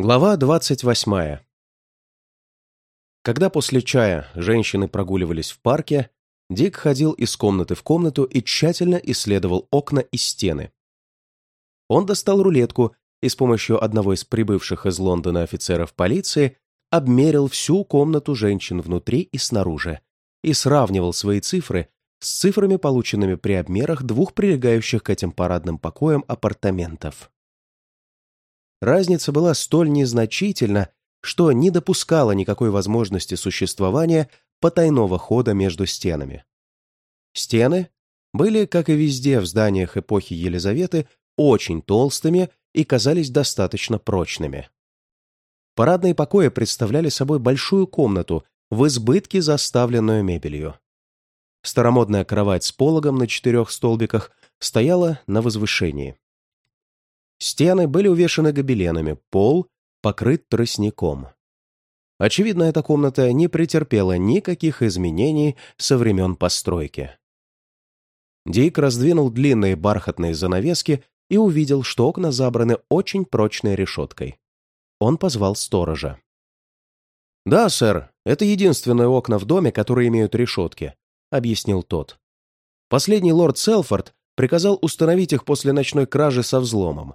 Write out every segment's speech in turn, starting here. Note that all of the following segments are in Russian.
Глава двадцать восьмая. Когда после чая женщины прогуливались в парке, Дик ходил из комнаты в комнату и тщательно исследовал окна и стены. Он достал рулетку и с помощью одного из прибывших из Лондона офицеров полиции обмерил всю комнату женщин внутри и снаружи и сравнивал свои цифры с цифрами, полученными при обмерах двух прилегающих к этим парадным покоям апартаментов. Разница была столь незначительна, что не допускала никакой возможности существования потайного хода между стенами. Стены были, как и везде в зданиях эпохи Елизаветы, очень толстыми и казались достаточно прочными. Парадные покои представляли собой большую комнату, в избытке заставленную мебелью. Старомодная кровать с пологом на четырех столбиках стояла на возвышении. Стены были увешаны гобеленами, пол покрыт тростником. Очевидно, эта комната не претерпела никаких изменений со времен постройки. Дик раздвинул длинные бархатные занавески и увидел, что окна забраны очень прочной решеткой. Он позвал сторожа. «Да, сэр, это единственные окна в доме, которые имеют решетки», — объяснил тот. Последний лорд Селфорд приказал установить их после ночной кражи со взломом.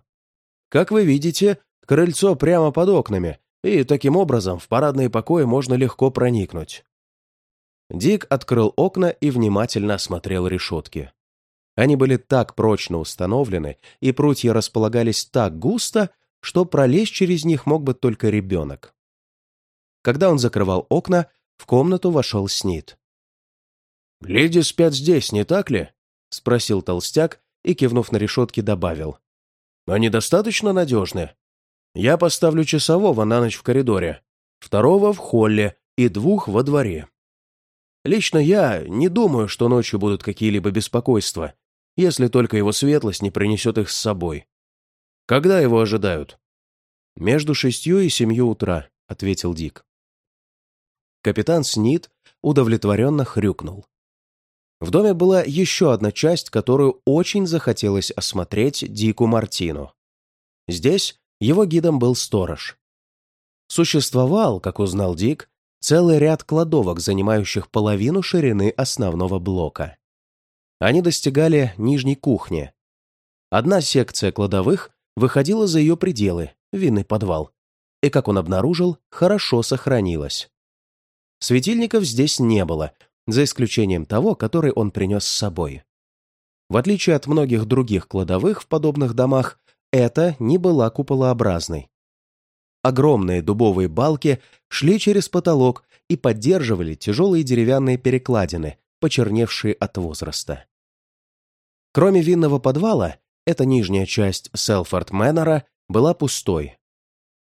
Как вы видите, крыльцо прямо под окнами, и таким образом в парадные покои можно легко проникнуть. Дик открыл окна и внимательно осмотрел решетки. Они были так прочно установлены, и прутья располагались так густо, что пролезть через них мог бы только ребенок. Когда он закрывал окна, в комнату вошел Снит. «Леди спят здесь, не так ли?» — спросил толстяк и, кивнув на решетки, добавил. Они достаточно надежны. Я поставлю часового на ночь в коридоре, второго в холле и двух во дворе. Лично я не думаю, что ночью будут какие-либо беспокойства, если только его светлость не принесет их с собой. Когда его ожидают? Между шестью и семью утра, ответил Дик. Капитан Снит удовлетворенно хрюкнул. В доме была еще одна часть, которую очень захотелось осмотреть Дику Мартину. Здесь его гидом был сторож. Существовал, как узнал Дик, целый ряд кладовок, занимающих половину ширины основного блока. Они достигали нижней кухни. Одна секция кладовых выходила за ее пределы, винный подвал, и, как он обнаружил, хорошо сохранилась. Светильников здесь не было, за исключением того, который он принес с собой. В отличие от многих других кладовых в подобных домах, это не была куполообразной. Огромные дубовые балки шли через потолок и поддерживали тяжелые деревянные перекладины, почерневшие от возраста. Кроме винного подвала, эта нижняя часть Селфорд Мэннера была пустой.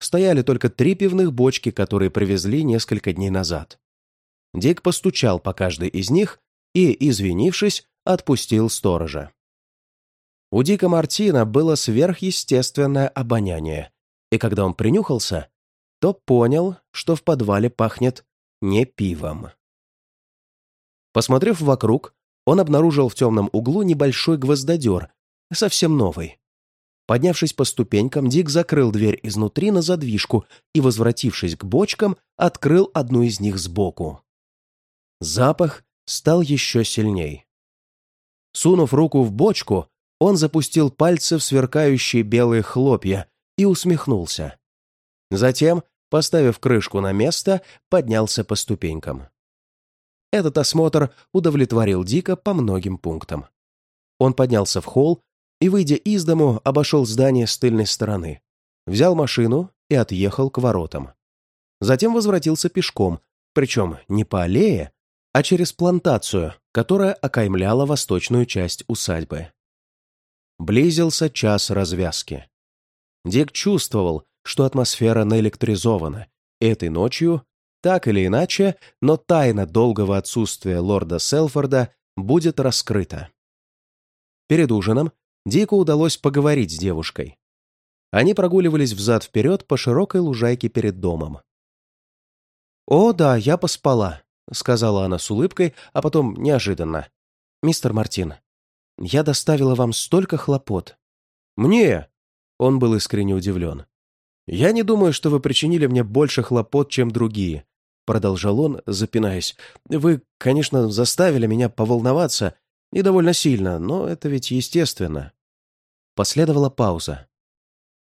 Стояли только три пивных бочки, которые привезли несколько дней назад. Дик постучал по каждой из них и, извинившись, отпустил сторожа. У Дика Мартина было сверхъестественное обоняние, и когда он принюхался, то понял, что в подвале пахнет не пивом. Посмотрев вокруг, он обнаружил в темном углу небольшой гвоздодер, совсем новый. Поднявшись по ступенькам, Дик закрыл дверь изнутри на задвижку и, возвратившись к бочкам, открыл одну из них сбоку. Запах стал еще сильней. Сунув руку в бочку, он запустил пальцы в сверкающие белые хлопья и усмехнулся. Затем, поставив крышку на место, поднялся по ступенькам. Этот осмотр удовлетворил Дика по многим пунктам. Он поднялся в холл и, выйдя из дому, обошел здание с тыльной стороны, взял машину и отъехал к воротам. Затем возвратился пешком, причем не по аллее, а через плантацию, которая окаймляла восточную часть усадьбы. Близился час развязки. Дик чувствовал, что атмосфера наэлектризована. Этой ночью, так или иначе, но тайна долгого отсутствия лорда Селфорда будет раскрыта. Перед ужином Дику удалось поговорить с девушкой. Они прогуливались взад-вперед по широкой лужайке перед домом. «О, да, я поспала», — сказала она с улыбкой, а потом неожиданно. «Мистер Мартин, я доставила вам столько хлопот». «Мне?» — он был искренне удивлен. «Я не думаю, что вы причинили мне больше хлопот, чем другие», — продолжал он, запинаясь. «Вы, конечно, заставили меня поволноваться, и довольно сильно, но это ведь естественно». Последовала пауза.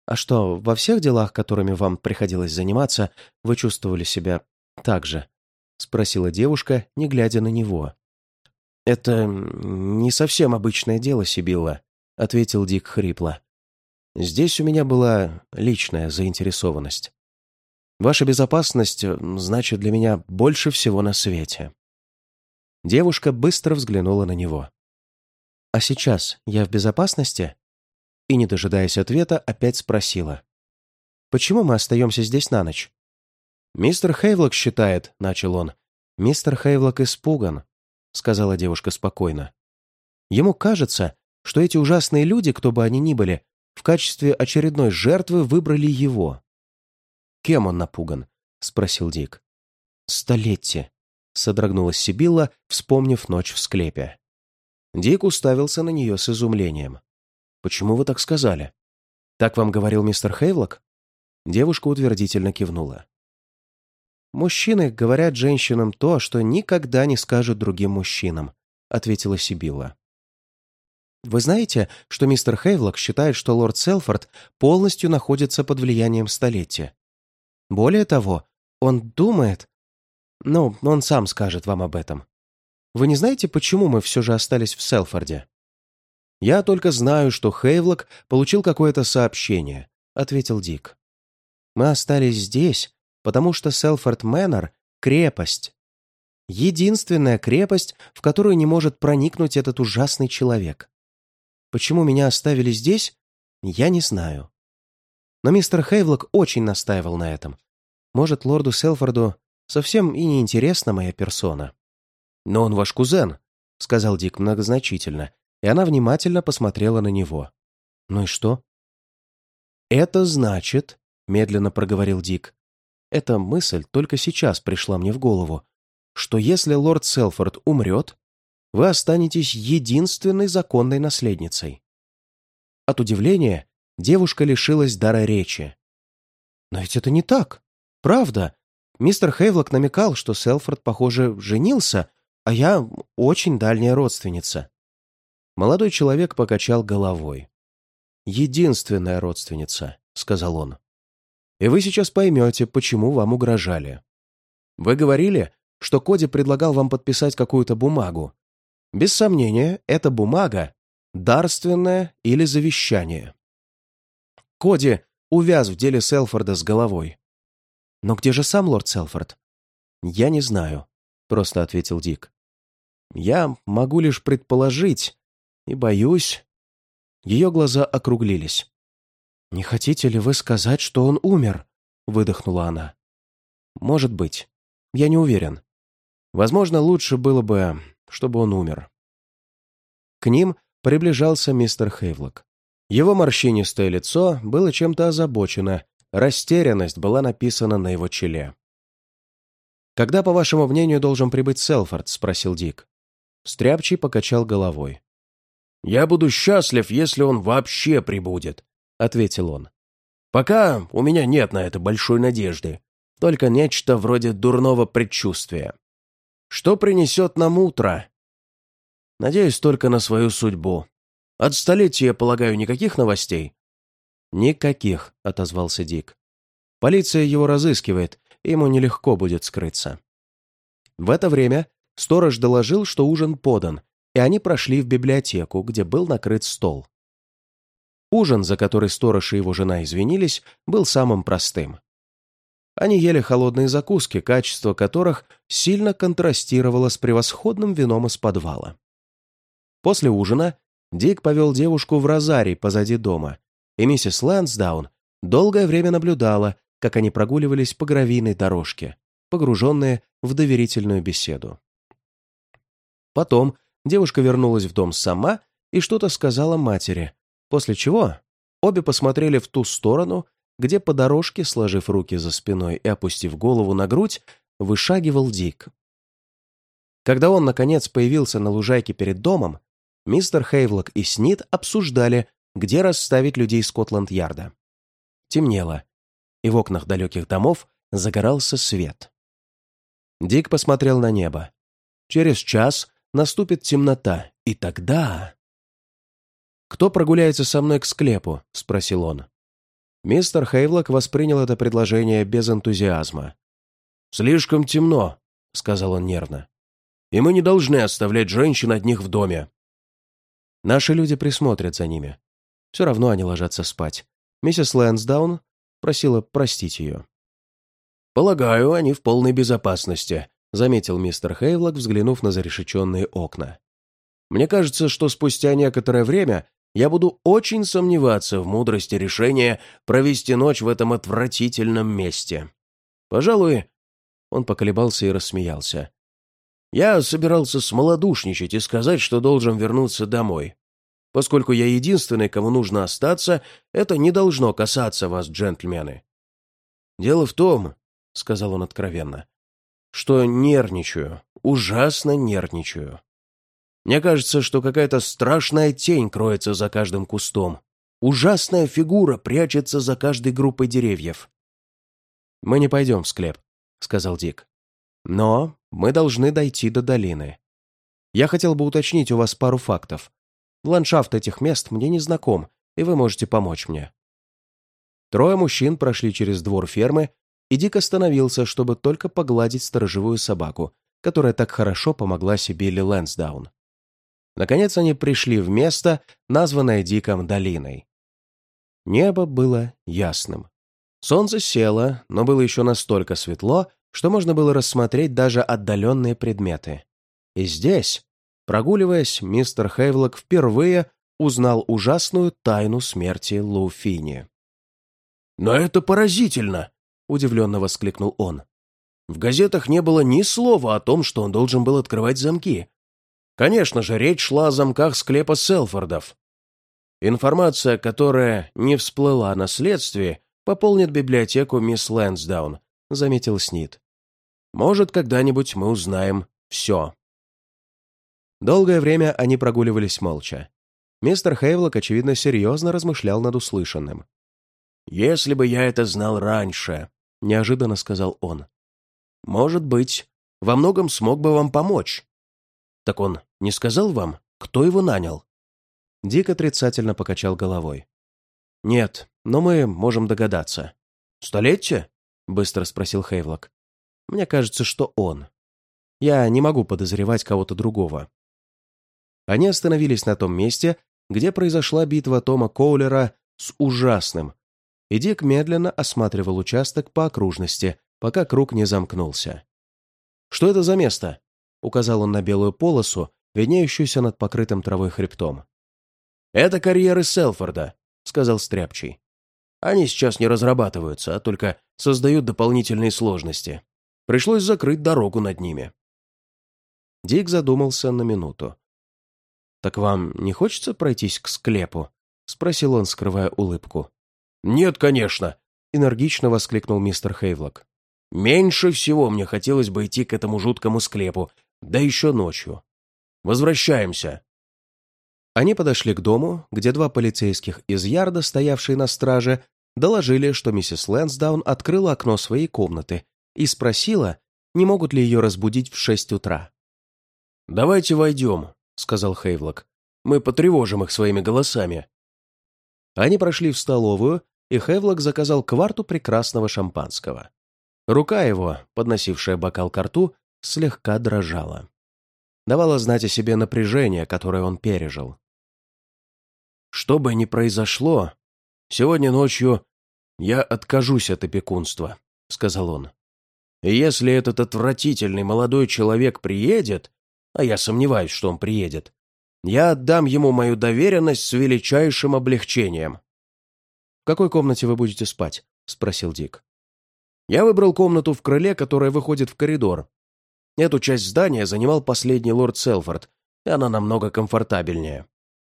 «А что, во всех делах, которыми вам приходилось заниматься, вы чувствовали себя так же?» — спросила девушка, не глядя на него. «Это не совсем обычное дело, Сибилла», — ответил Дик хрипло. «Здесь у меня была личная заинтересованность. Ваша безопасность значит для меня больше всего на свете». Девушка быстро взглянула на него. «А сейчас я в безопасности?» И, не дожидаясь ответа, опять спросила. «Почему мы остаемся здесь на ночь?» «Мистер Хейвлок считает», — начал он. «Мистер Хейвлок испуган сказала девушка спокойно. Ему кажется, что эти ужасные люди, кто бы они ни были, в качестве очередной жертвы выбрали его. «Кем он напуган?» — спросил Дик. «Столетие», — содрогнулась Сибилла, вспомнив ночь в склепе. Дик уставился на нее с изумлением. «Почему вы так сказали? Так вам говорил мистер Хейвлок?» Девушка утвердительно кивнула. «Мужчины говорят женщинам то, что никогда не скажут другим мужчинам», — ответила Сибилла. «Вы знаете, что мистер Хейвлок считает, что лорд Селфорд полностью находится под влиянием столетия? Более того, он думает... Ну, он сам скажет вам об этом. Вы не знаете, почему мы все же остались в Селфорде?» «Я только знаю, что Хейвлок получил какое-то сообщение», — ответил Дик. «Мы остались здесь, потому что Селфорд Мэннер — крепость. Единственная крепость, в которую не может проникнуть этот ужасный человек. Почему меня оставили здесь, я не знаю. Но мистер Хейвлок очень настаивал на этом. Может, лорду Селфорду совсем и не интересна моя персона. «Но он ваш кузен», — сказал Дик многозначительно, и она внимательно посмотрела на него. «Ну и что?» «Это значит», — медленно проговорил Дик, эта мысль только сейчас пришла мне в голову, что если лорд Селфорд умрет, вы останетесь единственной законной наследницей. От удивления девушка лишилась дара речи. Но ведь это не так. Правда. Мистер Хейвлок намекал, что Селфорд, похоже, женился, а я очень дальняя родственница. Молодой человек покачал головой. «Единственная родственница», — сказал он и вы сейчас поймете, почему вам угрожали. Вы говорили, что Коди предлагал вам подписать какую-то бумагу. Без сомнения, эта бумага – дарственная или завещание. Коди увяз в деле Селфорда с головой. Но где же сам лорд Селфорд? Я не знаю, просто ответил Дик. Я могу лишь предположить и боюсь. Ее глаза округлились. «Не хотите ли вы сказать, что он умер?» — выдохнула она. «Может быть. Я не уверен. Возможно, лучше было бы, чтобы он умер». К ним приближался мистер Хейвлок. Его морщинистое лицо было чем-то озабочено, растерянность была написана на его челе. «Когда, по вашему мнению, должен прибыть Селфорд?» — спросил Дик. Стряпчий покачал головой. «Я буду счастлив, если он вообще прибудет», — ответил он. «Пока у меня нет на это большой надежды, только нечто вроде дурного предчувствия. Что принесет нам утро? Надеюсь только на свою судьбу. От столетия, полагаю, никаких новостей?» «Никаких», — отозвался Дик. «Полиция его разыскивает, ему нелегко будет скрыться». В это время сторож доложил, что ужин подан, и они прошли в библиотеку, где был накрыт стол. Ужин, за который сторож и его жена извинились, был самым простым. Они ели холодные закуски, качество которых сильно контрастировало с превосходным вином из подвала. После ужина Дик повел девушку в розарий позади дома, и миссис Лэнсдаун долгое время наблюдала, как они прогуливались по гравийной дорожке, погруженные в доверительную беседу. Потом девушка вернулась в дом сама и что-то сказала матери, После чего обе посмотрели в ту сторону, где по дорожке, сложив руки за спиной и опустив голову на грудь, вышагивал Дик. Когда он, наконец, появился на лужайке перед домом, мистер Хейвлок и Снит обсуждали, где расставить людей Скотланд-Ярда. Темнело. и в окнах далеких домов загорался свет. Дик посмотрел на небо. Через час наступит темнота, и тогда... «Кто прогуляется со мной к склепу?» — спросил он. Мистер Хейвлок воспринял это предложение без энтузиазма. «Слишком темно», — сказал он нервно. «И мы не должны оставлять женщин одних в доме». Наши люди присмотрят за ними. Все равно они ложатся спать. Миссис Лэнсдаун просила простить ее. «Полагаю, они в полной безопасности», — заметил мистер Хейвлок, взглянув на зарешеченные окна. «Мне кажется, что спустя некоторое время я буду очень сомневаться в мудрости решения провести ночь в этом отвратительном месте. Пожалуй, он поколебался и рассмеялся. Я собирался смолодушничать и сказать, что должен вернуться домой. Поскольку я единственный, кому нужно остаться, это не должно касаться вас, джентльмены. Дело в том, — сказал он откровенно, — что нервничаю, ужасно нервничаю. Мне кажется, что какая-то страшная тень кроется за каждым кустом. Ужасная фигура прячется за каждой группой деревьев. «Мы не пойдем в склеп», — сказал Дик. «Но мы должны дойти до долины. Я хотел бы уточнить у вас пару фактов. Ландшафт этих мест мне не знаком, и вы можете помочь мне». Трое мужчин прошли через двор фермы, и Дик остановился, чтобы только погладить сторожевую собаку, которая так хорошо помогла себе Лэнсдаун. Наконец они пришли в место, названное Диком долиной. Небо было ясным. Солнце село, но было еще настолько светло, что можно было рассмотреть даже отдаленные предметы. И здесь, прогуливаясь, мистер Хейвлок впервые узнал ужасную тайну смерти Луфини. «Но это поразительно!» — удивленно воскликнул он. «В газетах не было ни слова о том, что он должен был открывать замки. Конечно же, речь шла о замках склепа Селфордов. Информация, которая не всплыла на следствии, пополнит библиотеку мисс Лэнсдаун, заметил Снит. Может, когда-нибудь мы узнаем все. Долгое время они прогуливались молча. Мистер Хейвлок, очевидно, серьезно размышлял над услышанным. «Если бы я это знал раньше», — неожиданно сказал он. «Может быть, во многом смог бы вам помочь. Так он не сказал вам, кто его нанял?» Дик отрицательно покачал головой. «Нет, но мы можем догадаться». «Столетие?» — быстро спросил Хейвлок. «Мне кажется, что он. Я не могу подозревать кого-то другого». Они остановились на том месте, где произошла битва Тома Коулера с ужасным, и Дик медленно осматривал участок по окружности, пока круг не замкнулся. «Что это за место?» — указал он на белую полосу, виднеющуюся над покрытым травой хребтом. «Это карьеры Селфорда», — сказал Стряпчий. «Они сейчас не разрабатываются, а только создают дополнительные сложности. Пришлось закрыть дорогу над ними». Дик задумался на минуту. «Так вам не хочется пройтись к склепу?» — спросил он, скрывая улыбку. «Нет, конечно», — энергично воскликнул мистер Хейвлок. «Меньше всего мне хотелось бы идти к этому жуткому склепу, да еще ночью. Возвращаемся!» Они подошли к дому, где два полицейских из Ярда, стоявшие на страже, доложили, что миссис Лэнсдаун открыла окно своей комнаты и спросила, не могут ли ее разбудить в шесть утра. «Давайте войдем», — сказал Хейвлок. «Мы потревожим их своими голосами». Они прошли в столовую, и Хейвлок заказал кварту прекрасного шампанского. Рука его, подносившая бокал к рту, слегка дрожала. Давала знать о себе напряжение, которое он пережил. «Что бы ни произошло, сегодня ночью я откажусь от опекунства», — сказал он. «И если этот отвратительный молодой человек приедет, а я сомневаюсь, что он приедет, я отдам ему мою доверенность с величайшим облегчением». «В какой комнате вы будете спать?» — спросил Дик. «Я выбрал комнату в крыле, которая выходит в коридор, Эту часть здания занимал последний лорд Селфорд, и она намного комфортабельнее.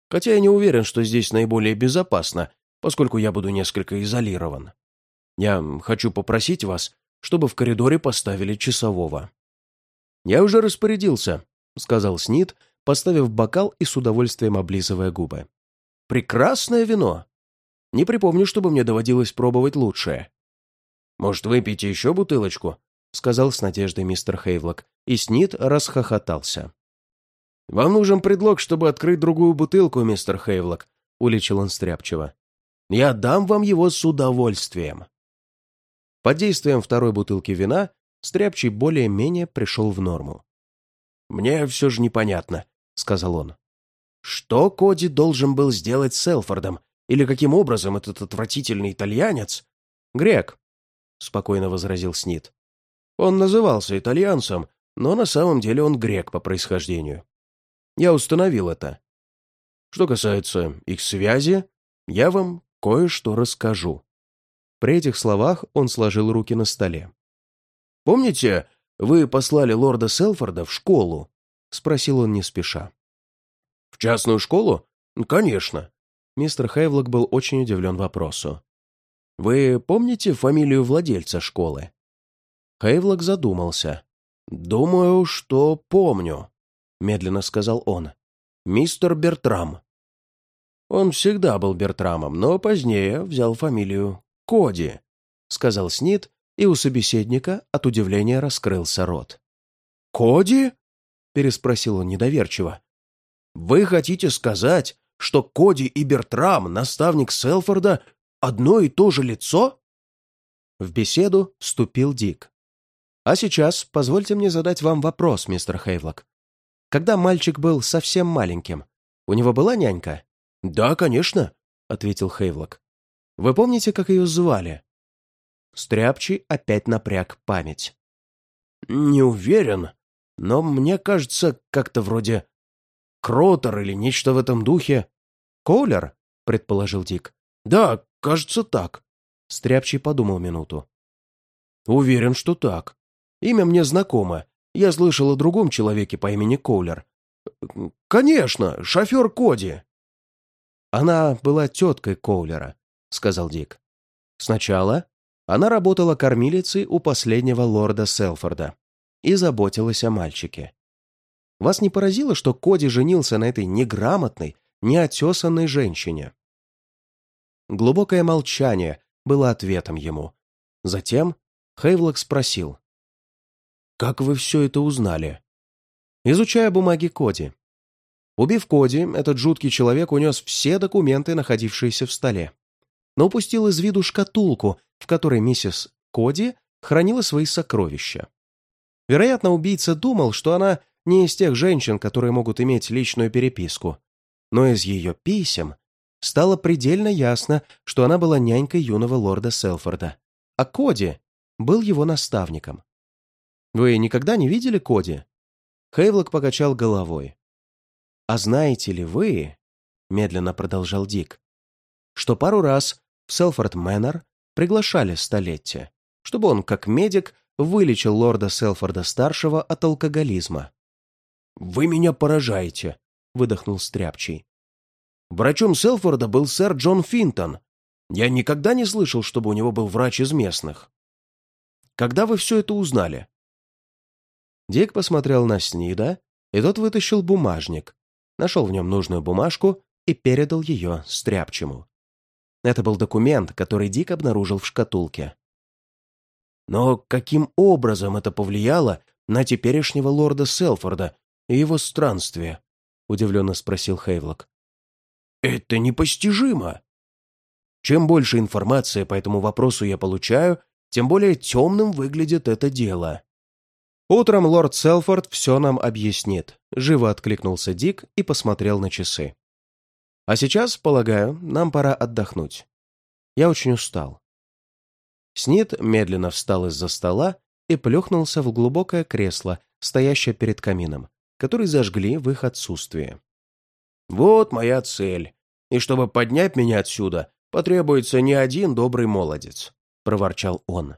Хотя я не уверен, что здесь наиболее безопасно, поскольку я буду несколько изолирован. Я хочу попросить вас, чтобы в коридоре поставили часового». «Я уже распорядился», — сказал Снит, поставив бокал и с удовольствием облизывая губы. «Прекрасное вино! Не припомню, чтобы мне доводилось пробовать лучшее. «Может, выпейте еще бутылочку?» — сказал с надеждой мистер Хейвлок, и Снит расхохотался. «Вам нужен предлог, чтобы открыть другую бутылку, мистер Хейвлок», — уличил он стряпчиво. «Я дам вам его с удовольствием». Под действием второй бутылки вина Стряпчий более-менее пришел в норму. «Мне все же непонятно», — сказал он. «Что Коди должен был сделать с Селфордом? Или каким образом этот отвратительный итальянец...» «Грек», — спокойно возразил Снит. «Он назывался итальянцем, но на самом деле он грек по происхождению. Я установил это. Что касается их связи, я вам кое-что расскажу». При этих словах он сложил руки на столе. «Помните, вы послали лорда Селфорда в школу?» — спросил он не спеша. «В частную школу? Конечно». Мистер Хейвлок был очень удивлен вопросу. «Вы помните фамилию владельца школы?» Хейвлок задумался. «Думаю, что помню», — медленно сказал он. «Мистер Бертрам». Он всегда был Бертрамом, но позднее взял фамилию Коди, — сказал Снит, и у собеседника от удивления раскрылся рот. «Коди?» — переспросил он недоверчиво. «Вы хотите сказать, что Коди и Бертрам, наставник Селфорда, одно и то же лицо?» В беседу вступил Дик. «А сейчас позвольте мне задать вам вопрос, мистер Хейвлок. Когда мальчик был совсем маленьким, у него была нянька?» «Да, конечно», — ответил Хейвлок. Вы помните, как ее звали?» Стряпчий опять напряг память. «Не уверен, но мне кажется, как-то вроде Кротер или нечто в этом духе». «Коулер?» — предположил Дик. «Да, кажется, так». Стряпчий подумал минуту. «Уверен, что так. Имя мне знакомо. Я слышал о другом человеке по имени Коулер. Конечно, шофер Коди». Она была теткой Коулера. — сказал Дик. «Сначала она работала кормилицей у последнего лорда Селфорда и заботилась о мальчике. Вас не поразило, что Коди женился на этой неграмотной, неотесанной женщине?» Глубокое молчание было ответом ему. Затем Хейвлок спросил. «Как вы все это узнали?» «Изучая бумаги Коди. Убив Коди, этот жуткий человек унес все документы, находившиеся в столе но упустил из виду шкатулку, в которой миссис Коди хранила свои сокровища. Вероятно, убийца думал, что она не из тех женщин, которые могут иметь личную переписку, но из ее писем стало предельно ясно, что она была нянькой юного лорда Селфорда, а Коди был его наставником. «Вы никогда не видели Коди?» Хейвлок покачал головой. «А знаете ли вы, — медленно продолжал Дик, — что пару раз в Селфорд Мэннер приглашали столетие, чтобы он, как медик, вылечил лорда Селфорда-старшего от алкоголизма. «Вы меня поражаете», — выдохнул Стряпчий. «Врачом Селфорда был сэр Джон Финтон. Я никогда не слышал, чтобы у него был врач из местных. Когда вы все это узнали?» Дик посмотрел на Снида, и тот вытащил бумажник, нашел в нем нужную бумажку и передал ее Стряпчему. Это был документ, который Дик обнаружил в шкатулке. Но каким образом это повлияло на теперешнего лорда Селфорда и его странствие? Удивленно спросил Хейвлок. Это непостижимо. Чем больше информации по этому вопросу я получаю, тем более темным выглядит это дело. Утром лорд Селфорд все нам объяснит. Живо откликнулся Дик и посмотрел на часы. А сейчас, полагаю, нам пора отдохнуть. Я очень устал. Снит медленно встал из-за стола и плюхнулся в глубокое кресло, стоящее перед камином, который зажгли в их отсутствие. «Вот моя цель. И чтобы поднять меня отсюда, потребуется не один добрый молодец», — проворчал он.